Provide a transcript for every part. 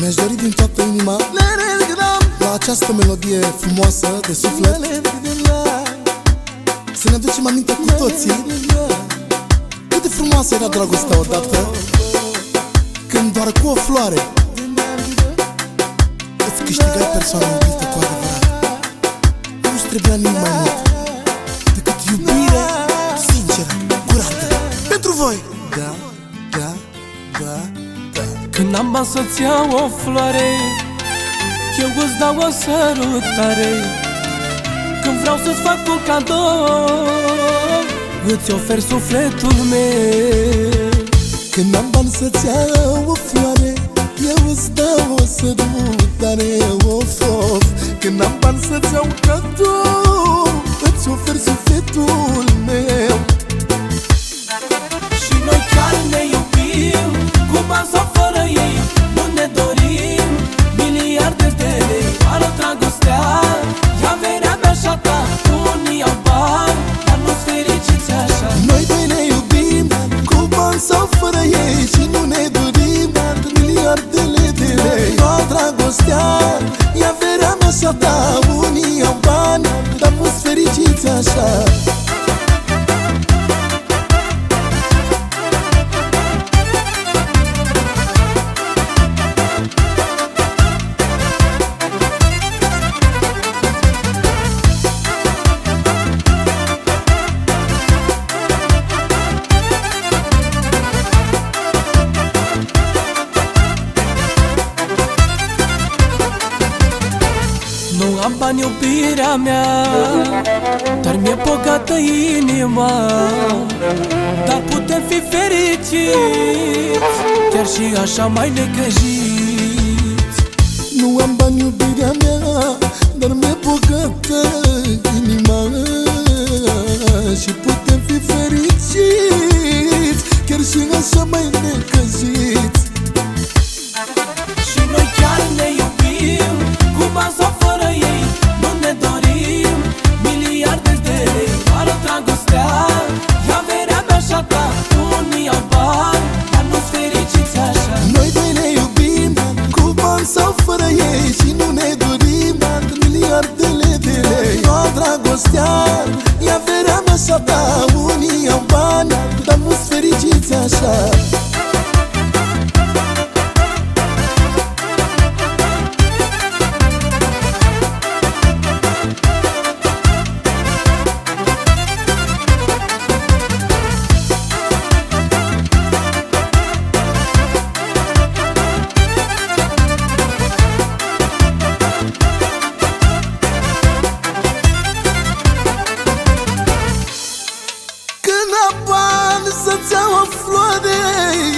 Mi-aș dori din toată inima La această melodie frumoasă de suflet Să ne aducem aminte cu toții Cât de frumoasă era dragostea odată Când doar cu o floare Îți câștigai persoana iubită cu adevărat Nu-ți trebuia nimic mai mult Decât iubire sinceră, curată. Pentru voi! Da, da, da, da Când am bani să-ți iau o floare Eu îți dau o sărutare. Când vreau să-ți fac un cadou Îți ofer sufletul meu. Când am bani să-ți iau o floare Eu îți dau o sărutare, of, of Când am bani să-ți iau cadou ei Și nu ne dorim Miliardele de lei Doar dragostea Ea verea mea și a ta Unii au bani Dar nu-s fericiți așa Nu am bani iubirea mea Dar mi-e bogată inima. Dar putem fi fericiți Chiar și așa mai necăjiți. Nu am bani iubirea mea Dar mi-e bogată inima. Și putem fi fericiți Chiar și așa mai necăjiți. Și noi chiar ne iubim Cu bani Ți-au o floare,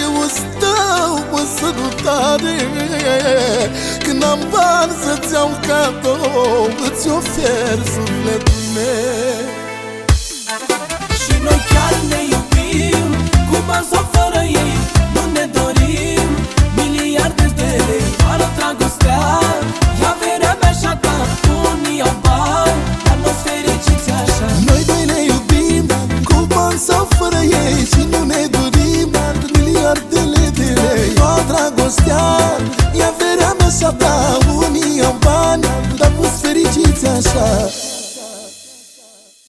eu stau pe sărutare Când am bani să-ți iau cadou, îți ofer sufletul meu. Și noi chiar ne iubim, cum am ați Ia verea mă să dau unii am bani Dar nu-s fericiți așa.